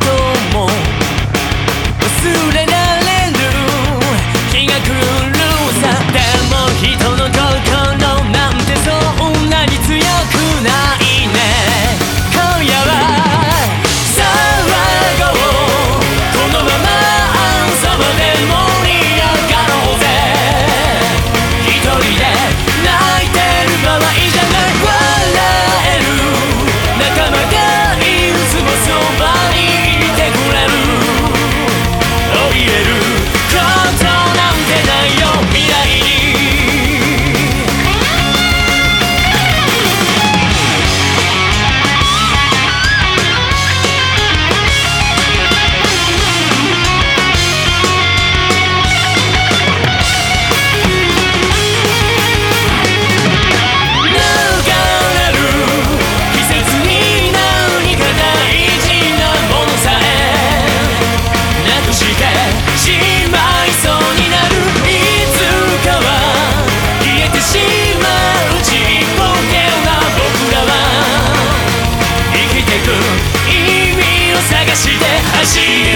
go. Hoje